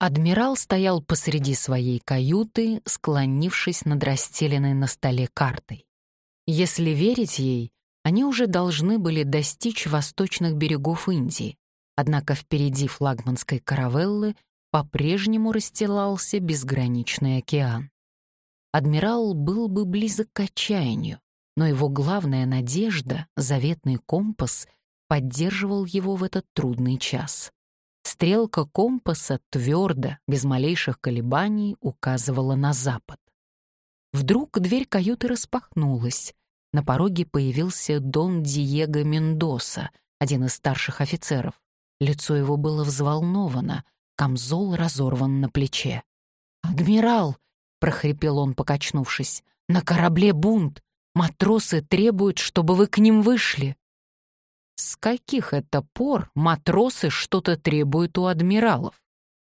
Адмирал стоял посреди своей каюты, склонившись над расстеленной на столе картой. Если верить ей, они уже должны были достичь восточных берегов Индии, однако впереди флагманской каравеллы по-прежнему расстилался безграничный океан. Адмирал был бы близок к отчаянию, но его главная надежда, заветный компас, поддерживал его в этот трудный час. Стрелка компаса твердо, без малейших колебаний, указывала на запад. Вдруг дверь каюты распахнулась. На пороге появился Дон Диего Мендоса, один из старших офицеров. Лицо его было взволновано, камзол разорван на плече. «Адмирал!» — прохрипел он, покачнувшись. «На корабле бунт! Матросы требуют, чтобы вы к ним вышли!» С каких это пор матросы что-то требуют у адмиралов?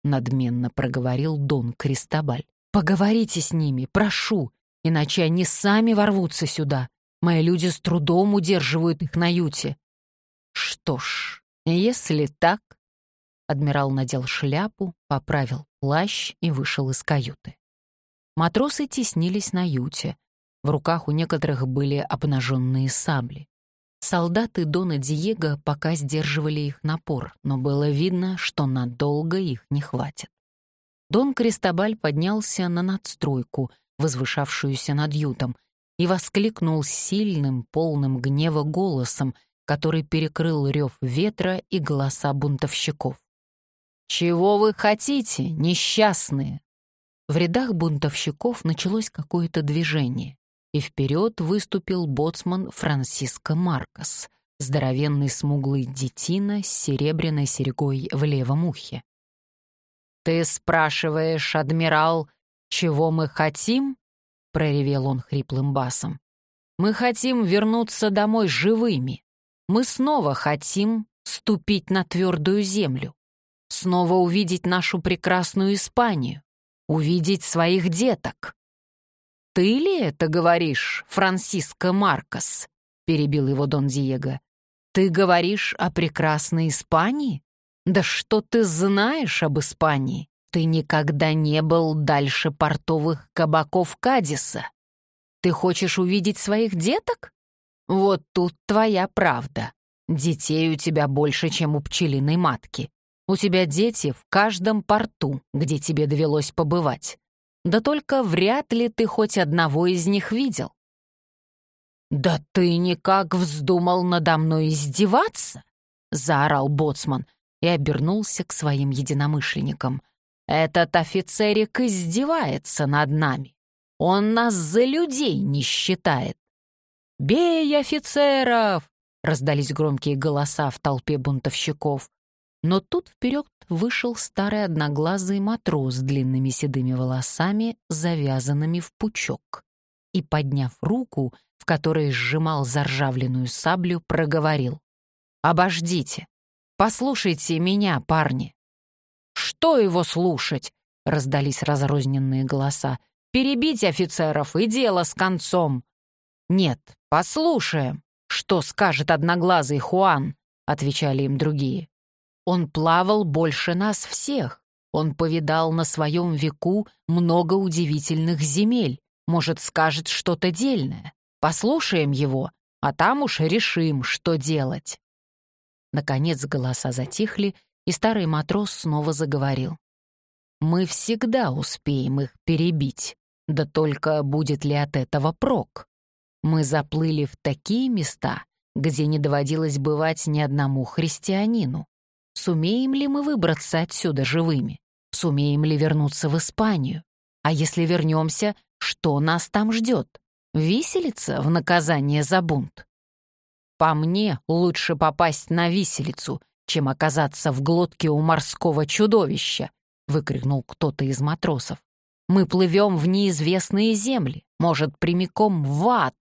Надменно проговорил Дон Кристобаль. Поговорите с ними, прошу, иначе они сами ворвутся сюда. Мои люди с трудом удерживают их на юте. Что ж, если так... Адмирал надел шляпу, поправил плащ и вышел из каюты. Матросы теснились на юте. В руках у некоторых были обнаженные сабли. Солдаты Дона Диего пока сдерживали их напор, но было видно, что надолго их не хватит. Дон Кристобаль поднялся на надстройку, возвышавшуюся над ютом, и воскликнул сильным, полным гнева голосом, который перекрыл рев ветра и голоса бунтовщиков. «Чего вы хотите, несчастные?» В рядах бунтовщиков началось какое-то движение и вперед выступил боцман Франсиско Маркос, здоровенный смуглый детина с серебряной серьгой в левом ухе. «Ты спрашиваешь, адмирал, чего мы хотим?» — проревел он хриплым басом. «Мы хотим вернуться домой живыми. Мы снова хотим ступить на твердую землю, снова увидеть нашу прекрасную Испанию, увидеть своих деток. «Ты ли это говоришь, Франсиско Маркос?» — перебил его Дон Диего. «Ты говоришь о прекрасной Испании? Да что ты знаешь об Испании? Ты никогда не был дальше портовых кабаков Кадиса. Ты хочешь увидеть своих деток? Вот тут твоя правда. Детей у тебя больше, чем у пчелиной матки. У тебя дети в каждом порту, где тебе довелось побывать. Да только вряд ли ты хоть одного из них видел. «Да ты никак вздумал надо мной издеваться!» — заорал боцман и обернулся к своим единомышленникам. «Этот офицерик издевается над нами. Он нас за людей не считает». «Бей офицеров!» — раздались громкие голоса в толпе бунтовщиков. Но тут вперед вышел старый одноглазый матрос с длинными седыми волосами, завязанными в пучок, и, подняв руку, в которой сжимал заржавленную саблю, проговорил. «Обождите! Послушайте меня, парни!» «Что его слушать?» — раздались разрозненные голоса. «Перебить офицеров и дело с концом!» «Нет, послушаем, что скажет одноглазый Хуан», — отвечали им другие. Он плавал больше нас всех. Он повидал на своем веку много удивительных земель. Может, скажет что-то дельное. Послушаем его, а там уж решим, что делать. Наконец голоса затихли, и старый матрос снова заговорил. «Мы всегда успеем их перебить, да только будет ли от этого прок? Мы заплыли в такие места, где не доводилось бывать ни одному христианину. Сумеем ли мы выбраться отсюда живыми? Сумеем ли вернуться в Испанию? А если вернемся, что нас там ждет? Виселица в наказание за бунт? По мне, лучше попасть на виселицу, чем оказаться в глотке у морского чудовища, выкрикнул кто-то из матросов. Мы плывем в неизвестные земли, может, прямиком в ад.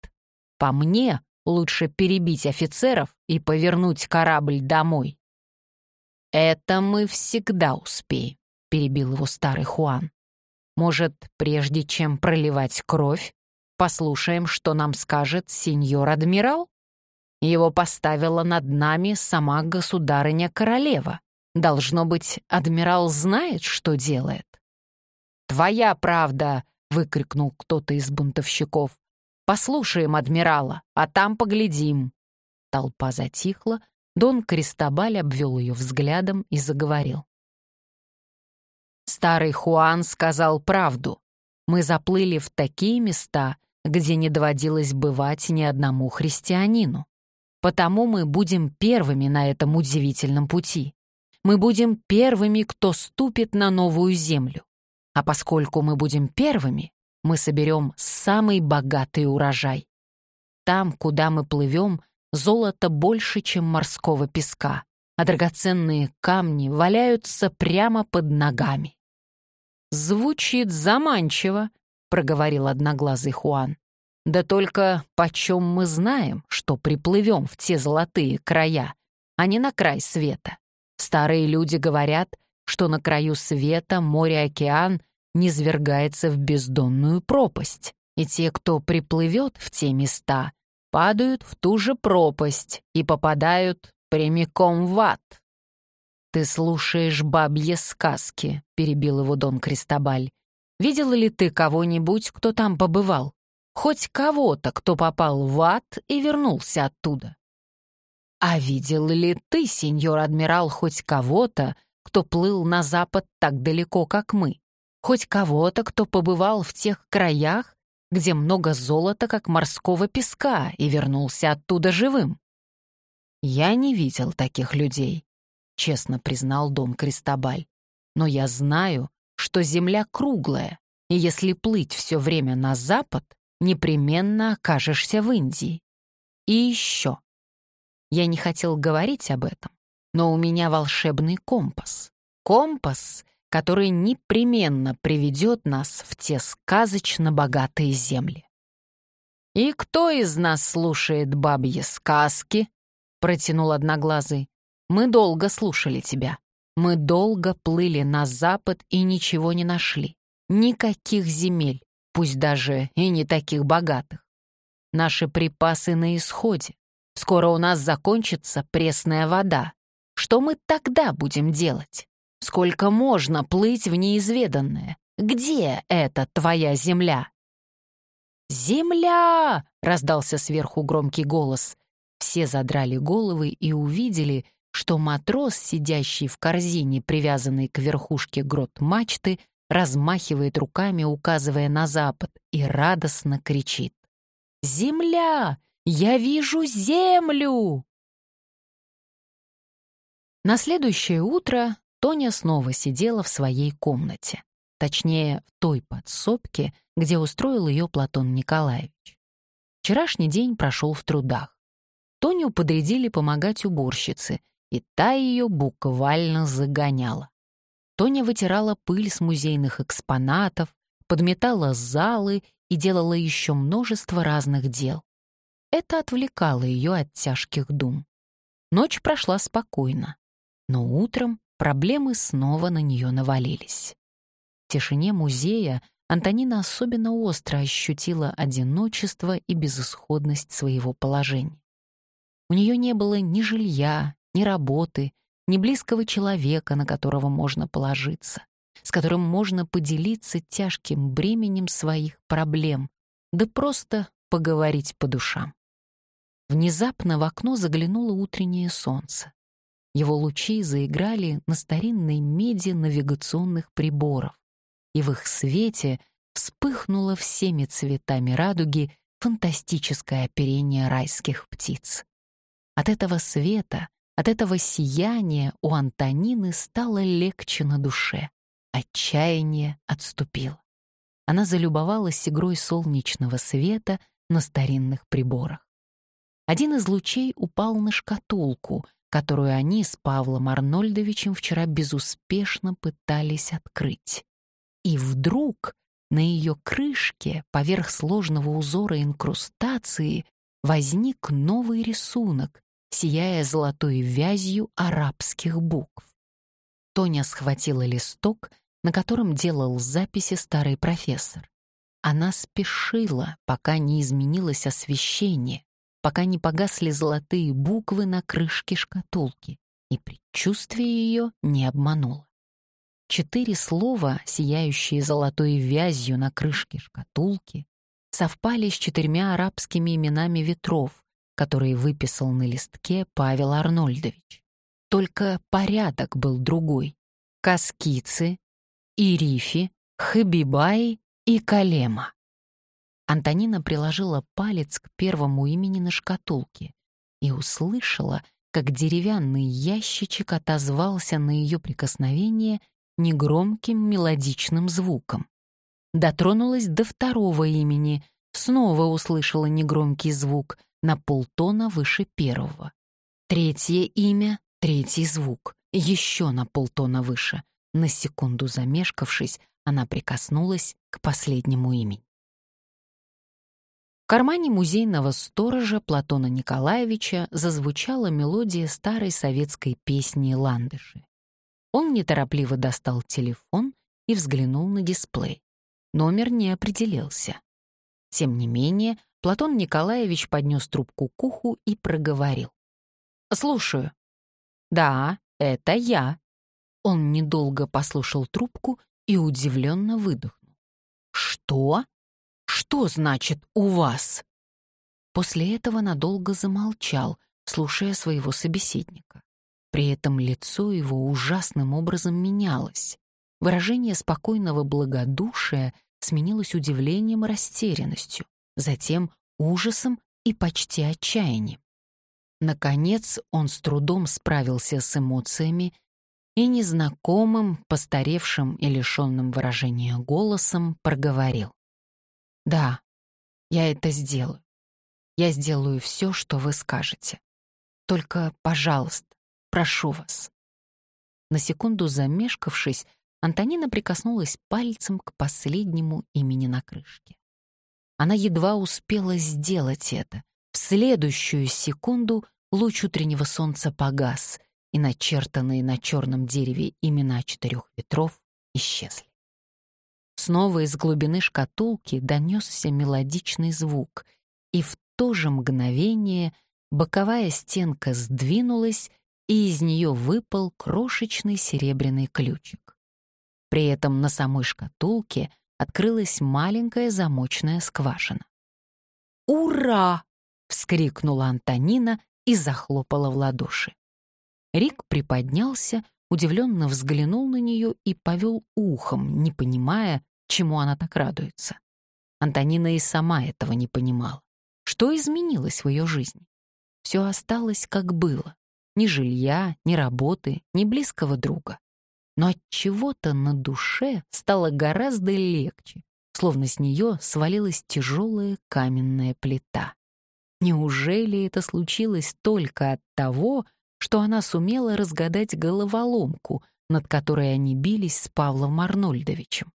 По мне, лучше перебить офицеров и повернуть корабль домой. «Это мы всегда успеем», — перебил его старый Хуан. «Может, прежде чем проливать кровь, послушаем, что нам скажет сеньор-адмирал? Его поставила над нами сама государыня-королева, Должно быть, адмирал знает, что делает. «Твоя правда!» — выкрикнул кто-то из бунтовщиков. «Послушаем адмирала, а там поглядим». Толпа затихла, Дон Кристобаль обвел ее взглядом и заговорил. Старый Хуан сказал правду. Мы заплыли в такие места, где не доводилось бывать ни одному христианину. Потому мы будем первыми на этом удивительном пути. Мы будем первыми, кто ступит на новую землю. А поскольку мы будем первыми, мы соберем самый богатый урожай. Там, куда мы плывем, золото больше, чем морского песка, а драгоценные камни валяются прямо под ногами. «Звучит заманчиво», — проговорил одноглазый Хуан. «Да только почем мы знаем, что приплывем в те золотые края, а не на край света? Старые люди говорят, что на краю света море-океан низвергается в бездонную пропасть, и те, кто приплывет в те места, падают в ту же пропасть и попадают прямиком в ад. «Ты слушаешь бабье сказки», — перебил его Дон Кристобаль. «Видел ли ты кого-нибудь, кто там побывал? Хоть кого-то, кто попал в ад и вернулся оттуда?» «А видел ли ты, сеньор адмирал, хоть кого-то, кто плыл на запад так далеко, как мы? Хоть кого-то, кто побывал в тех краях, где много золота, как морского песка, и вернулся оттуда живым?» «Я не видел таких людей», — честно признал Дон Кристобаль. «Но я знаю, что Земля круглая, и если плыть все время на запад, непременно окажешься в Индии. И еще. Я не хотел говорить об этом, но у меня волшебный компас. Компас, который непременно приведет нас в те сказочно богатые земли. «И кто из нас слушает бабьи сказки?» — протянул Одноглазый. «Мы долго слушали тебя. Мы долго плыли на запад и ничего не нашли. Никаких земель, пусть даже и не таких богатых. Наши припасы на исходе. Скоро у нас закончится пресная вода. Что мы тогда будем делать? Сколько можно плыть в неизведанное? Где эта твоя земля?» «Земля!» — раздался сверху громкий голос. Все задрали головы и увидели, что матрос, сидящий в корзине, привязанной к верхушке грот мачты, размахивает руками, указывая на запад, и радостно кричит. «Земля! Я вижу землю!» На следующее утро Тоня снова сидела в своей комнате. Точнее, в той подсобке, где устроил ее Платон Николаевич. Вчерашний день прошел в трудах. Тоню подрядили помогать уборщице, и та ее буквально загоняла. Тоня вытирала пыль с музейных экспонатов, подметала залы и делала еще множество разных дел. Это отвлекало ее от тяжких дум. Ночь прошла спокойно, но утром проблемы снова на нее навалились. В тишине музея Антонина особенно остро ощутила одиночество и безысходность своего положения. У нее не было ни жилья, ни работы, ни близкого человека, на которого можно положиться, с которым можно поделиться тяжким бременем своих проблем, да просто поговорить по душам. Внезапно в окно заглянуло утреннее солнце. Его лучи заиграли на старинной меди навигационных приборов, и в их свете вспыхнуло всеми цветами радуги фантастическое оперение райских птиц. От этого света, от этого сияния у Антонины стало легче на душе. Отчаяние отступило. Она залюбовалась игрой солнечного света на старинных приборах. Один из лучей упал на шкатулку, которую они с Павлом Арнольдовичем вчера безуспешно пытались открыть. И вдруг на ее крышке, поверх сложного узора инкрустации, возник новый рисунок, сияя золотой вязью арабских букв. Тоня схватила листок, на котором делал записи старый профессор. Она спешила, пока не изменилось освещение, пока не погасли золотые буквы на крышке шкатулки. И предчувствие ее не обмануло. Четыре слова, сияющие золотой вязью на крышке шкатулки, совпали с четырьмя арабскими именами ветров, которые выписал на листке Павел Арнольдович. Только порядок был другой. Каскицы, Ирифи, Хабибай и Калема. Антонина приложила палец к первому имени на шкатулке и услышала, как деревянный ящичек отозвался на ее прикосновение негромким мелодичным звуком. Дотронулась до второго имени, снова услышала негромкий звук на полтона выше первого. Третье имя, третий звук, еще на полтона выше. На секунду замешкавшись, она прикоснулась к последнему имени. Кармане музейного сторожа Платона Николаевича зазвучала мелодия старой советской песни «Ландыши». Он неторопливо достал телефон и взглянул на дисплей. Номер не определился. Тем не менее, Платон Николаевич поднес трубку к уху и проговорил. «Слушаю». «Да, это я». Он недолго послушал трубку и удивленно выдохнул. «Что? Что значит «у вас»?» После этого надолго замолчал, слушая своего собеседника. При этом лицо его ужасным образом менялось. Выражение спокойного благодушия сменилось удивлением и растерянностью, затем ужасом и почти отчаянием. Наконец он с трудом справился с эмоциями и незнакомым, постаревшим и лишенным выражения голосом проговорил. «Да, я это сделаю. Я сделаю все, что вы скажете. Только, пожалуйста, Прошу вас». На секунду замешкавшись, Антонина прикоснулась пальцем к последнему имени на крышке. Она едва успела сделать это. В следующую секунду луч утреннего солнца погас, и начертанные на черном дереве имена четырех ветров исчезли. Снова из глубины шкатулки донесся мелодичный звук, и в то же мгновение боковая стенка сдвинулась, и из нее выпал крошечный серебряный ключик. При этом на самой шкатулке открылась маленькая замочная скважина. «Ура!» — вскрикнула Антонина и захлопала в ладоши. Рик приподнялся, удивленно взглянул на нее и повел ухом, не понимая, чему она так радуется. Антонина и сама этого не понимала. Что изменилось в ее жизни? Все осталось, как было. Ни жилья, ни работы, ни близкого друга. Но от чего-то на душе стало гораздо легче, словно с нее свалилась тяжелая каменная плита. Неужели это случилось только от того, что она сумела разгадать головоломку, над которой они бились с Павлом Арнольдовичем?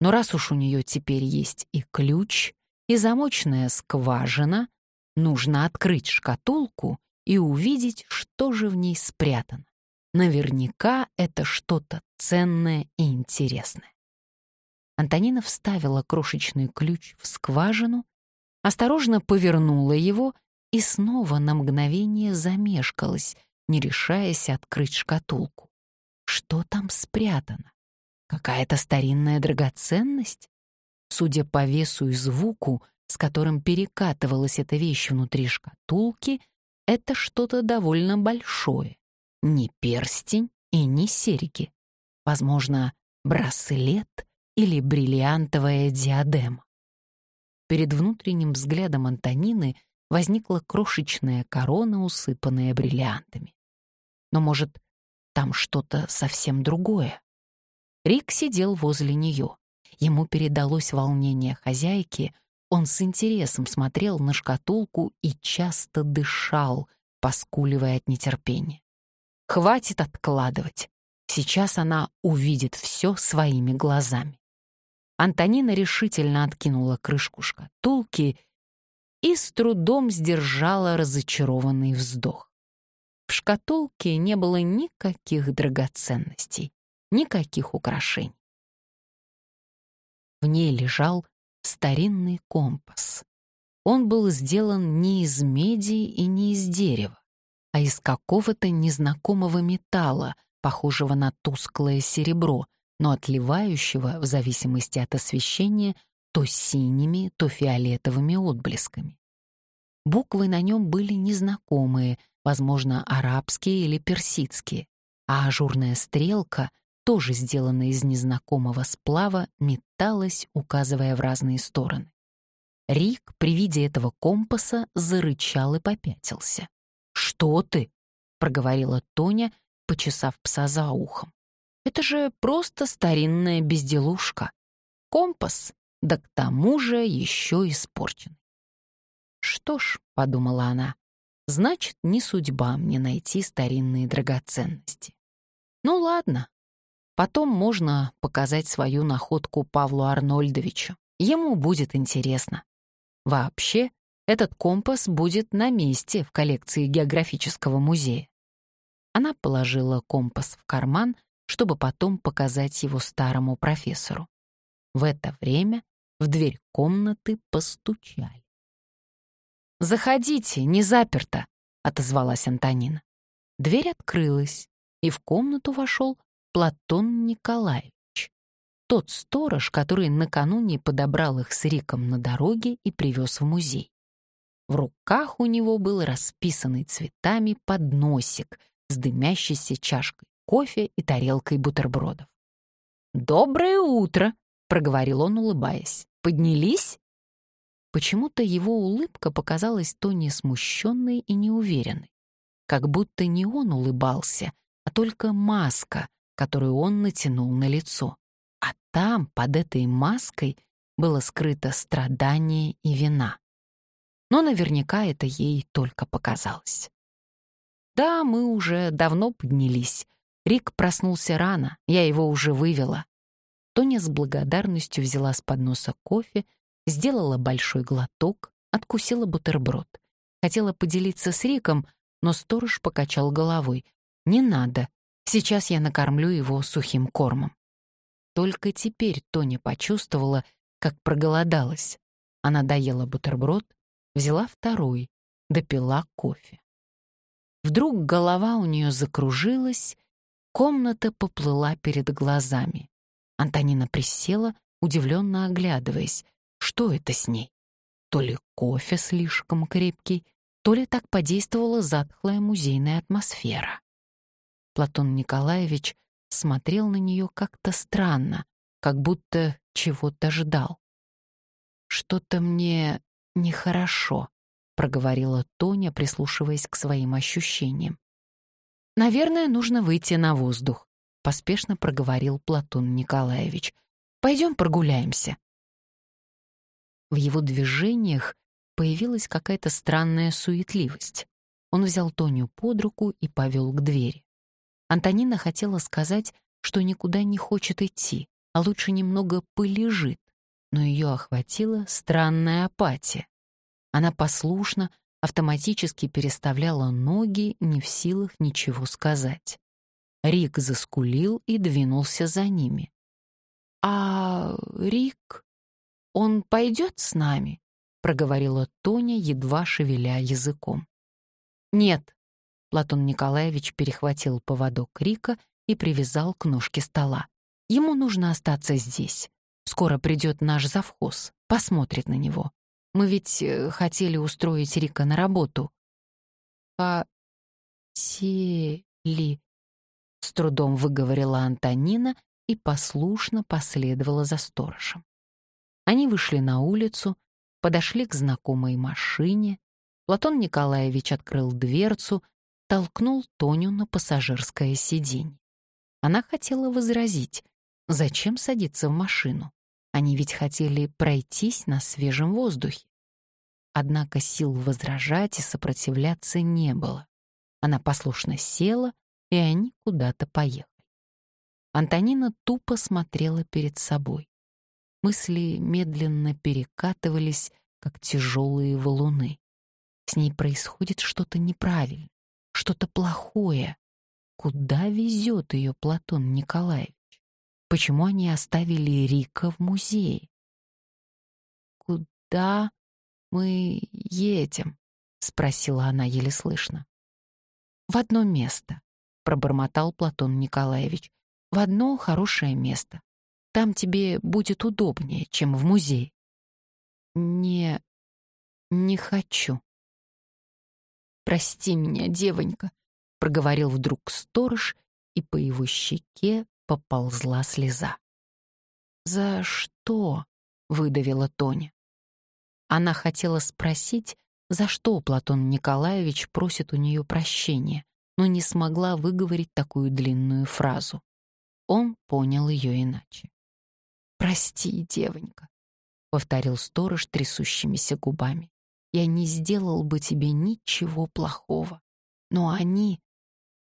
Но раз уж у нее теперь есть и ключ, и замочная скважина, нужно открыть шкатулку и увидеть, что же в ней спрятано. Наверняка это что-то ценное и интересное. Антонина вставила крошечный ключ в скважину, осторожно повернула его и снова на мгновение замешкалась, не решаясь открыть шкатулку. Что там спрятано? Какая-то старинная драгоценность? Судя по весу и звуку, с которым перекатывалась эта вещь внутри шкатулки — это что-то довольно большое. Не перстень и не серьги. Возможно, браслет или бриллиантовая диадема. Перед внутренним взглядом Антонины возникла крошечная корона, усыпанная бриллиантами. Но, может, там что-то совсем другое? Рик сидел возле нее. Ему передалось волнение хозяйки, он с интересом смотрел на шкатулку и часто дышал, поскуливая от нетерпения. Хватит откладывать. Сейчас она увидит все своими глазами. Антонина решительно откинула крышку шкатулки и с трудом сдержала разочарованный вздох. В шкатулке не было никаких драгоценностей, никаких украшений. В ней лежал старинный компас. Он был сделан не из меди и не из дерева. а из какого-то незнакомого металла, похожего на тусклое серебро, но отливающего, в зависимости от освещения, то синими, то фиолетовыми отблесками. Буквы на нем были незнакомые, возможно, арабские или персидские, а ажурная стрелка, тоже сделанная из незнакомого сплава, металась, указывая в разные стороны. Рик при виде этого компаса зарычал и попятился. «Что ты?» — проговорила Тоня, почесав пса за ухом. «Это же просто старинная безделушка. Компас, да к тому же еще испорчен». «Что ж», — подумала она, — «значит, не судьба мне найти старинные драгоценности». «Ну ладно, потом можно показать свою находку Павлу Арнольдовичу. Ему будет интересно. Вообще, этот компас будет на месте в коллекции географического музея. Она положила компас в карман, чтобы потом показать его старому профессору. В это время в дверь комнаты постучали. «Заходите, не заперто», — отозвалась Антонина. Дверь открылась, и в комнату вошел Платон Николаевич. Тот сторож, который накануне подобрал их с Риком на дороге и привез в музей. В руках у него был расписанный цветами подносик с дымящейся чашкой кофе и тарелкой бутербродов. «Доброе утро!» — проговорил он, улыбаясь. «Поднялись?» Почему-то его улыбка показалась Тони смущенной и неуверенной. Как будто не он улыбался, а только маска, которую он натянул на лицо. А там, под этой маской, было скрыто страдание и вина. Но наверняка это ей только показалось. Да, мы уже давно поднялись. Рик проснулся рано, я его уже вывела. Тоня с благодарностью взяла с подноса кофе сделала большой глоток, откусила бутерброд. Хотела поделиться с Риком, но сторож покачал головой. «Не надо. Сейчас я накормлю его сухим кормом». Только теперь Тоня почувствовала, как проголодалась. Она доела бутерброд, взяла второй, допила кофе. Вдруг голова у нее закружилась, комната поплыла перед глазами. Антонина присела, удивленно оглядываясь. Что это с ней? То ли кофе слишком крепкий, то ли так подействовала затхлая музейная атмосфера. Платон Николаевич смотрел на нее как-то странно, как будто чего-то ждал. «Что-то мне нехорошо», — проговорила Тоня, прислушиваясь к своим ощущениям. «Наверное, нужно выйти на воздух», — поспешно проговорил Платон Николаевич. «Пойдем прогуляемся». В его движениях появилась какая-то странная суетливость. Он взял Тоню под руку и повел к двери. Антонина хотела сказать, что никуда не хочет идти, а лучше немного полежит, но ее охватила странная апатия. Она послушно, автоматически переставляла ноги, не в силах ничего сказать. Рик заскулил и двинулся за ними. «А Рик?» «Он пойдет с нами?» — проговорила Тоня, едва шевеля языком. «Нет», — Платон Николаевич перехватил поводок Рика и привязал к ножке стола. «Ему нужно остаться здесь. Скоро придет наш завхоз, посмотрит на него. Мы ведь э, хотели устроить Рика на работу». «Хотели», — с трудом выговорила Антонина и послушно последовала за сторожем. Они вышли на улицу, подошли к знакомой машине. Платон Николаевич открыл дверцу, толкнул Тоню на пассажирское сиденье. Она хотела возразить, зачем садиться в машину? Они ведь хотели пройтись на свежем воздухе. Однако сил возражать и сопротивляться не было. Она послушно села, и они куда-то поехали. Антонина тупо смотрела перед собой. Мысли медленно перекатывались, как тяжелые валуны. С ней происходит что-то неправильное, что-то плохое. Куда везет ее Платон Николаевич? Почему они оставили Рика в музее? «Куда мы едем?» — спросила она еле слышно. в одно место», — пробормотал Платон Николаевич. «В одно хорошее место. Там тебе будет удобнее, чем в музее». «Не... не хочу». «Прости меня, девонька», — проговорил вдруг сторож, и по его щеке поползла слеза. «За что?» — выдавила Тоня. Она хотела спросить, за что Платон Николаевич просит у нее прощения, но не смогла выговорить такую длинную фразу. Он понял ее иначе. «Прости, девонька», — повторил сторож трясущимися губами. «Я не сделал бы тебе ничего плохого, но они...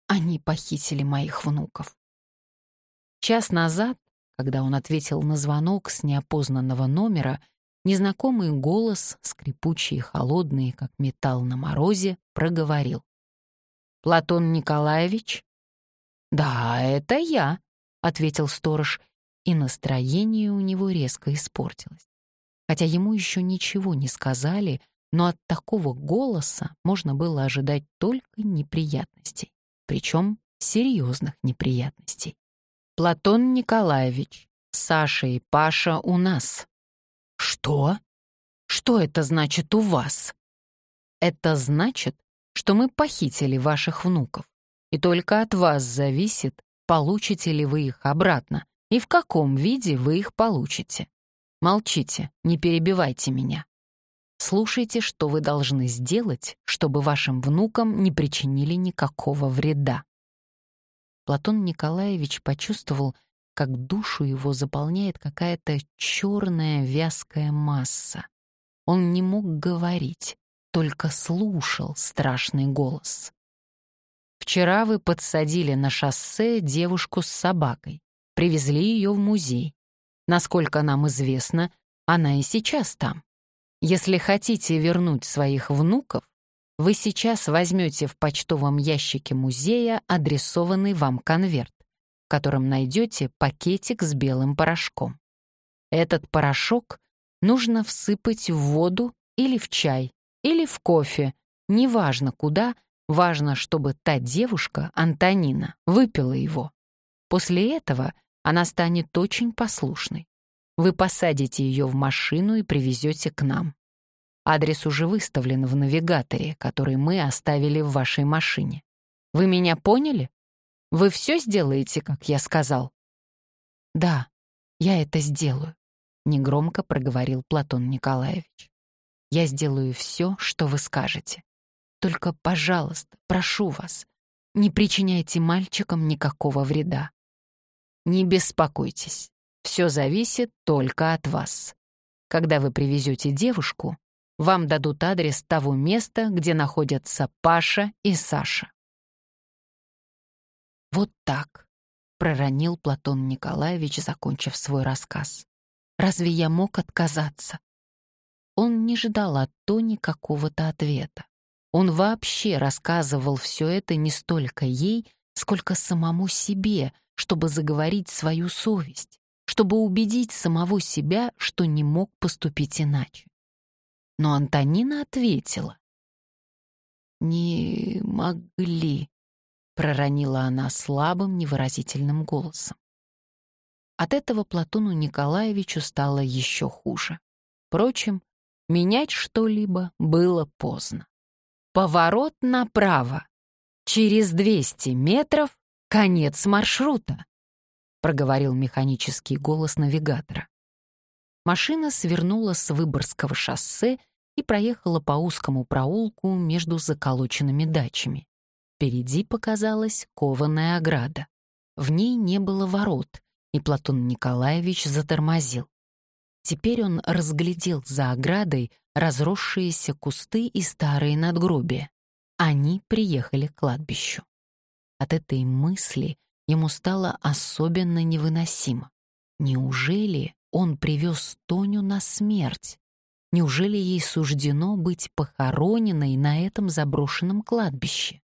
они похитили моих внуков». Час назад, когда он ответил на звонок с неопознанного номера, незнакомый голос, скрипучий и холодный, как металл на морозе, проговорил. «Платон Николаевич?» «Да, это я», — ответил сторож, и настроение у него резко испортилось. Хотя ему еще ничего не сказали, но от такого голоса можно было ожидать только неприятностей, причем серьезных неприятностей. «Платон Николаевич, Саша и Паша у нас», «Что? Что это значит у вас?» «Это значит, что мы похитили ваших внуков, и только от вас зависит, получите ли вы их обратно и в каком виде вы их получите. Молчите, не перебивайте меня. Слушайте, что вы должны сделать, чтобы вашим внукам не причинили никакого вреда». Платон Николаевич почувствовал, как душу его заполняет какая-то черная вязкая масса. Он не мог говорить, только слушал страшный голос. «Вчера вы подсадили на шоссе девушку с собакой, привезли ее в музей. Насколько нам известно, она и сейчас там. Если хотите вернуть своих внуков, вы сейчас возьмете в почтовом ящике музея адресованный вам конверт в котором найдете пакетик с белым порошком. Этот порошок нужно всыпать в воду или в чай, или в кофе, неважно куда, важно, чтобы та девушка, Антонина, выпила его. После этого она станет очень послушной. Вы посадите ее в машину и привезете к нам. Адрес уже выставлен в навигаторе, который мы оставили в вашей машине. Вы меня поняли? Вы все сделаете, как я сказал?» «Да, я это сделаю», — негромко проговорил Платон Николаевич. «Я сделаю все, что вы скажете. Только, пожалуйста, прошу вас, не причиняйте мальчикам никакого вреда. Не беспокойтесь, все зависит только от вас. Когда вы привезете девушку, вам дадут адрес того места, где находятся Паша и Саша. «Вот так», — проронил Платон Николаевич, закончив свой рассказ. «Разве я мог отказаться?» Он не ждал от Тони какого-то ответа. Он вообще рассказывал все это не столько ей, сколько самому себе, чтобы заговорить свою совесть, чтобы убедить самого себя, что не мог поступить иначе. Но Антонина ответила. «Не могли», проронила она слабым, невыразительным голосом. От этого Платону Николаевичу стало еще хуже. Впрочем, менять что-либо было поздно. Поворот направо. Через 200 метров конец маршрута, проговорил механический голос навигатора. Машина свернула с Выборгского шоссе и проехала по узкому проулку между заколоченными дачами. Впереди показалась кованая ограда. В ней не было ворот, и Платон Николаевич затормозил. Теперь он разглядел за оградой разросшиеся кусты и старые надгробия. Они приехали к кладбищу. От этой мысли ему стало особенно невыносимо. Неужели он привез Тоню на смерть? Неужели ей суждено быть похороненной на этом заброшенном кладбище?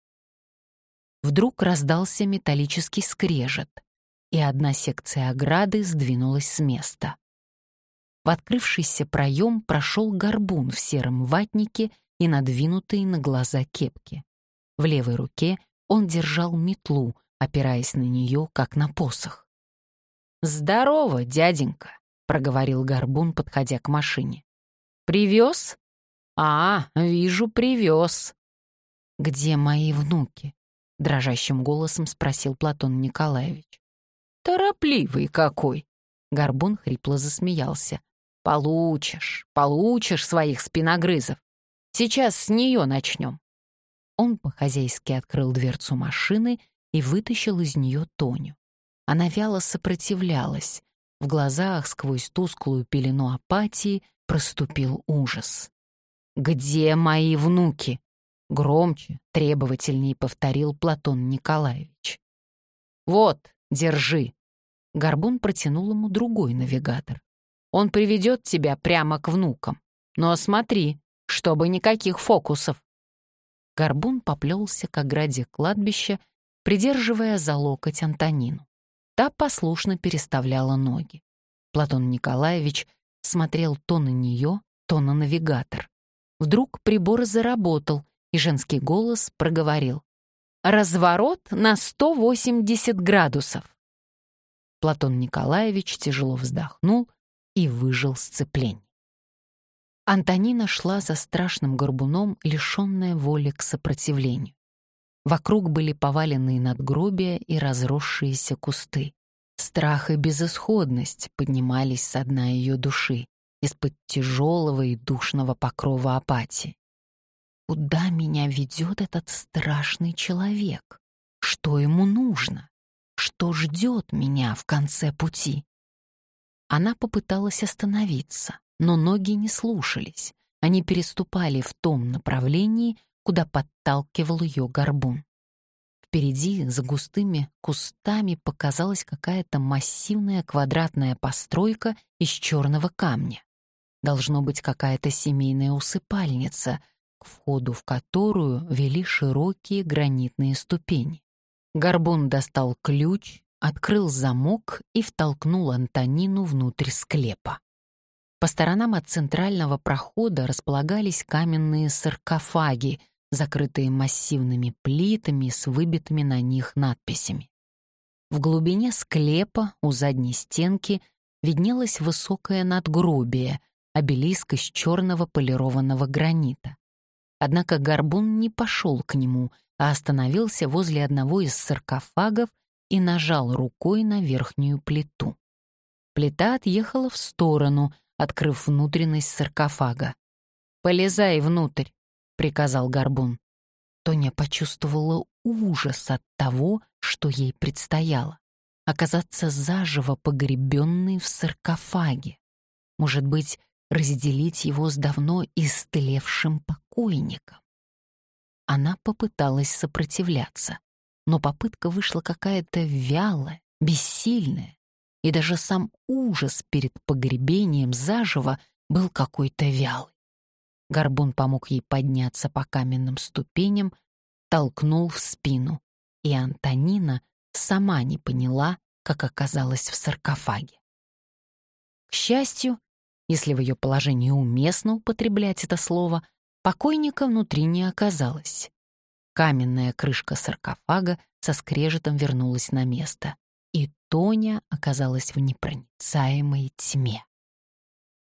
Вдруг раздался металлический скрежет, и одна секция ограды сдвинулась с места. В открывшийся проем прошел горбун в сером ватнике и надвинутой на глаза кепки. В левой руке Он держал метлу, опираясь на нее, как на посох. «Здорово, дяденька», — проговорил Горбун, подходя к машине. «Привез?» «А, вижу, привез». «Где мои внуки?» — дрожащим голосом спросил Платон Николаевич. «Торопливый какой!» — Горбун хрипло засмеялся. «Получишь, получишь своих спиногрызов. Сейчас с нее начнем». Он по-хозяйски открыл дверцу машины и вытащил из нее Тоню. Она вяло сопротивлялась. В глазах сквозь тусклую пелену апатии проступил ужас. «Где мои внуки?» — громче, требовательнее повторил Платон Николаевич. «Вот, держи». Горбун протянул ему другой навигатор. «Он приведет тебя прямо к внукам. Но смотри, чтобы никаких фокусов». Горбун поплелся к ограде кладбища, придерживая за локоть Антонину. Та послушно переставляла ноги. Платон Николаевич смотрел то на нее, то на навигатор. Вдруг прибор заработал, и женский голос проговорил. «Разворот на 180 градусов!» Платон Николаевич тяжело вздохнул и выжил сцепление. Антонина шла за страшным горбуном, лишенная воли к сопротивлению. Вокруг были поваленные надгробия и разросшиеся кусты. Страх и безысходность поднимались со дна ее души, из-под тяжелого и душного покрова апатии. Куда меня ведет этот страшный человек? Что ему нужно? Что ждет меня в конце пути? Она попыталась остановиться, но ноги не слушались. Они переступали в том направлении, куда подталкивал ее горбун. Впереди, за густыми кустами, показалась какая-то массивная квадратная постройка из черного камня. Должно быть какая-то семейная усыпальница, к входу в которую вели широкие гранитные ступени. Горбун достал ключ, открыл замок и втолкнул Антонину внутрь склепа. По сторонам от центрального прохода располагались каменные саркофаги, закрытые массивными плитами с выбитыми на них надписями. В глубине склепа у задней стенки виднелось высокое надгробие, обелиск из черного полированного гранита. Однако горбун не пошел к нему, а остановился возле одного из саркофагов и нажал рукой на верхнюю плиту. Плита отъехала в сторону, открыв внутренность саркофага. «Полезай внутрь», — приказал горбун. Тоня почувствовала ужас от того, что ей предстояло — оказаться заживо погребенной в саркофаге. Может быть, разделить его с давно истлевшим покойником. Она попыталась сопротивляться, но попытка вышла какая-то вялая, бессильная, и даже сам ужас перед погребением заживо был какой-то вялый. Горбун помог ей подняться по каменным ступеням, толкнул в спину, и Антонина сама не поняла, как оказалась в саркофаге. К счастью, если в ее положении уместно употреблять это слово, покойника внутри не оказалось. Каменная крышка саркофага со скрежетом вернулась на место, и Тоня оказалась в непроницаемой тьме.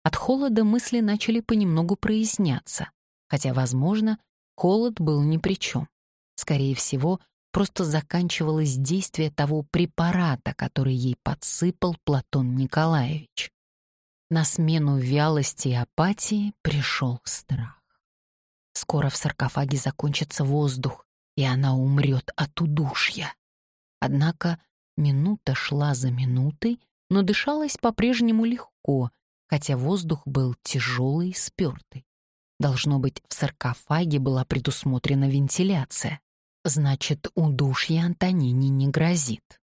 От холода мысли начали понемногу проясняться, хотя, возможно, холод был ни при чем. Скорее всего, просто заканчивалось действие того препарата, который ей подсыпал Платон Николаевич. На смену вялости и апатии пришел страх. Скоро в саркофаге закончится воздух, и она умрет от удушья. Однако минута шла за минутой, но дышалось по-прежнему легко, хотя воздух был тяжелый и спертый. Должно быть, в саркофаге была предусмотрена вентиляция. Значит, удушье Антонине не грозит.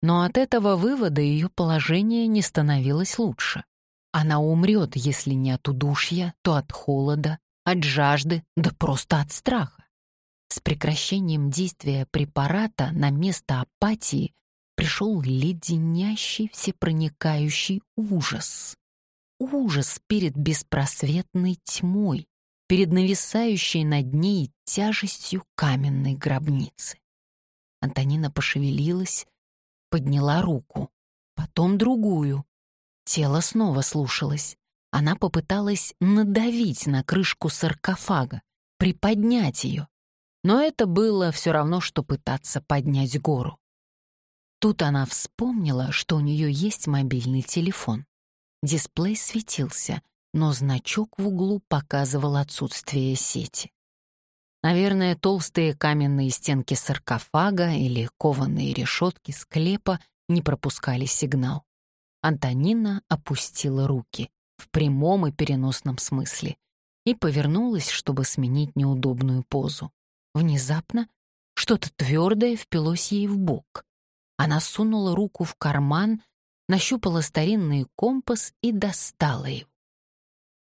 Но от этого вывода ее положение не становилось лучше. Она умрет, если не от удушья, то от холода, от жажды, да просто от страха. С прекращением действия препарата на место апатии пришел леденящий всепроникающий ужас. Ужас перед беспросветной тьмой, перед нависающей над ней тяжестью каменной гробницы. Антонина пошевелилась, подняла руку, потом другую. Тело снова слушалось. Она попыталась надавить на крышку саркофага, приподнять ее. Но это было все равно, что пытаться поднять гору. Тут она вспомнила, что у нее есть мобильный телефон. Дисплей светился, но значок в углу показывал отсутствие сети. Наверное, толстые каменные стенки саркофага или кованые решетки склепа не пропускали сигнал. Антонина опустила руки, в прямом и переносном смысле, и повернулась, чтобы сменить неудобную позу. Внезапно что-то твердое впилось ей в бок. Она сунула руку в карман, нащупала старинный компас и достала его.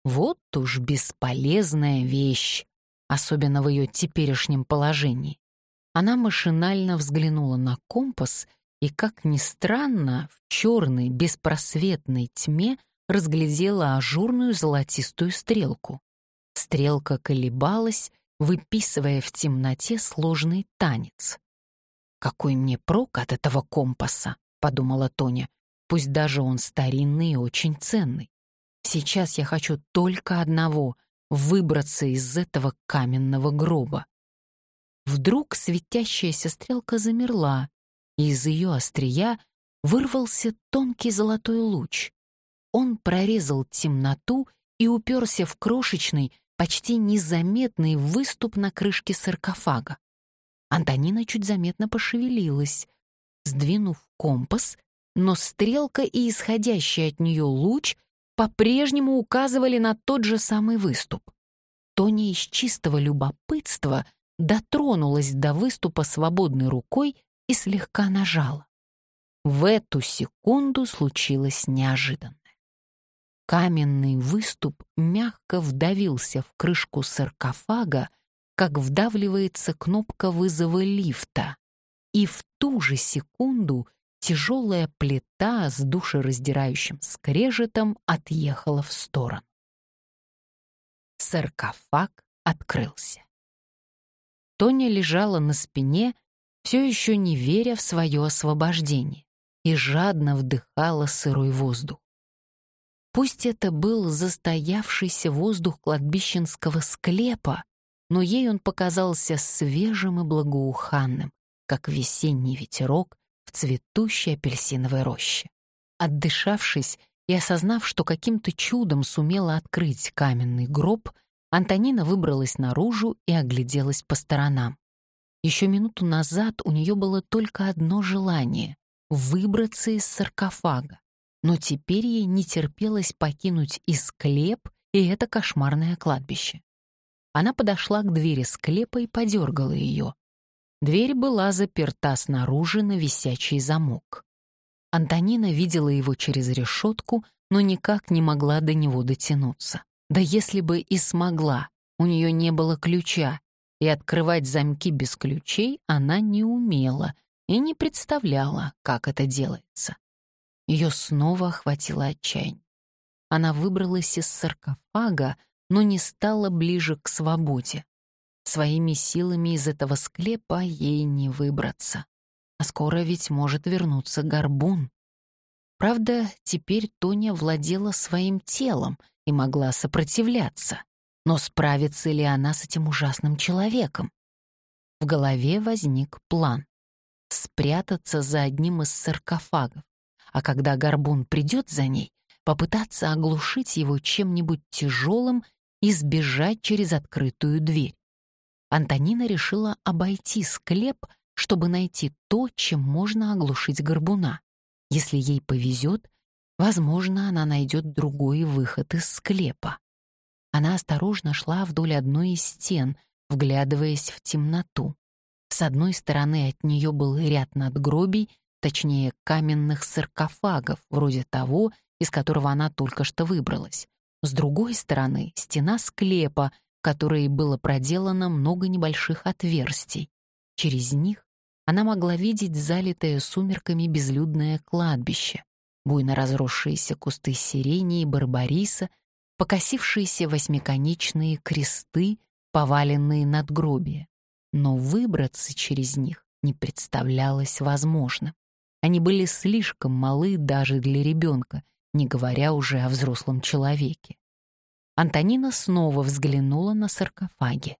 Вот уж бесполезная вещь, особенно в ее теперешнем положении. Она машинально взглянула на компас и, как ни странно, в черной беспросветной тьме разглядела ажурную золотистую стрелку. Стрелка колебалась, выписывая в темноте сложный танец. «Какой мне прок от этого компаса?» — подумала Тоня. «Пусть даже он старинный и очень ценный. Сейчас я хочу только одного — выбраться из этого каменного гроба». Вдруг светящаяся стрелка замерла, и из ее острия вырвался тонкий золотой луч. Он прорезал темноту и уперся в крошечный, почти незаметный выступ на крышке саркофага. Антонина чуть заметно пошевелилась. Сдвинув компас, но стрелка и исходящий от нее луч по-прежнему указывали на тот же самый выступ. Тоня из чистого любопытства дотронулась до выступа свободной рукой и слегка нажала. В эту секунду случилось неожиданное. Каменный выступ мягко вдавился в крышку саркофага, как вдавливается кнопка вызова лифта. И в ту же секунду тяжелая плита с душераздирающим скрежетом отъехала в сторону. Саркофаг открылся. Тоня лежала на спине, все еще не веря в свое освобождение, и жадно вдыхала сырой воздух. Пусть это был застоявшийся воздух кладбищенского склепа, но ей он показался свежим и благоуханным, как весенний ветерок в цветущей апельсиновой роще. Отдышавшись и осознав, что каким-то чудом сумела открыть каменный гроб, Антонина выбралась наружу и огляделась по сторонам. Еще минуту назад у нее было только одно желание — выбраться из саркофага. Но теперь ей не терпелось покинуть и склеп, и это кошмарное кладбище. Она подошла к двери склепа и подергала ее. Дверь была заперта снаружи на висячий замок. Антонина видела его через решетку, но никак не могла до него дотянуться. Да если бы и смогла, у нее не было ключа, и открывать замки без ключей она не умела и не представляла, как это делается. Ее снова охватило отчаяние. Она выбралась из саркофага, но не стала ближе к свободе. Своими силами из этого склепа ей не выбраться. А скоро ведь может вернуться горбун. Правда, теперь Тоня владела своим телом и могла сопротивляться. Но справится ли она с этим ужасным человеком? В голове возник план — спрятаться за одним из саркофагов, а когда горбун придет за ней, попытаться оглушить его чем-нибудь тяжелым и сбежать через открытую дверь. Антонина решила обойти склеп, чтобы найти то, чем можно оглушить горбуна. Если ей повезет, возможно, она найдет другой выход из склепа. Она осторожно шла вдоль одной из стен, вглядываясь в темноту. С одной стороны от нее был ряд надгробий, точнее, каменных саркофагов, вроде того, из которого она только что выбралась. С другой стороны — стена склепа, в которой было проделано много небольших отверстий. Через них она могла видеть залитое сумерками безлюдное кладбище, буйно разросшиеся кусты сирени и барбариса — покосившиеся восьмиконечные кресты, поваленные надгробия. Но выбраться через них не представлялось возможным. Они были слишком малы даже для ребенка, не говоря уже о взрослом человеке. Антонина снова взглянула на саркофаги.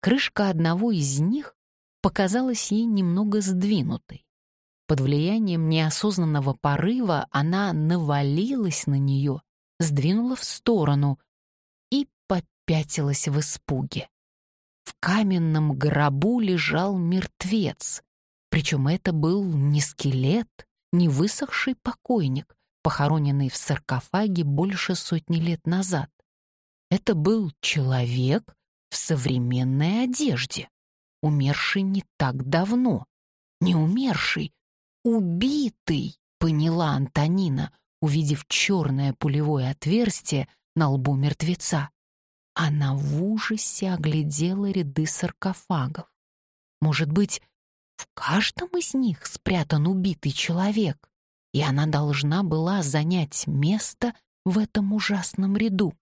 Крышка одного из них показалась ей немного сдвинутой. Под влиянием неосознанного порыва она навалилась на нее, сдвинула в сторону и попятилась в испуге. В каменном гробу лежал мертвец, причем это был не скелет, не высохший покойник, похороненный в саркофаге больше сотни лет назад. Это был человек в современной одежде, умерший не так давно. Не умерший, убитый, поняла Антонина, увидев черное пулевое отверстие на лбу мертвеца. Она в ужасе оглядела ряды саркофагов. Может быть, в каждом из них спрятан убитый человек, и она должна была занять место в этом ужасном ряду.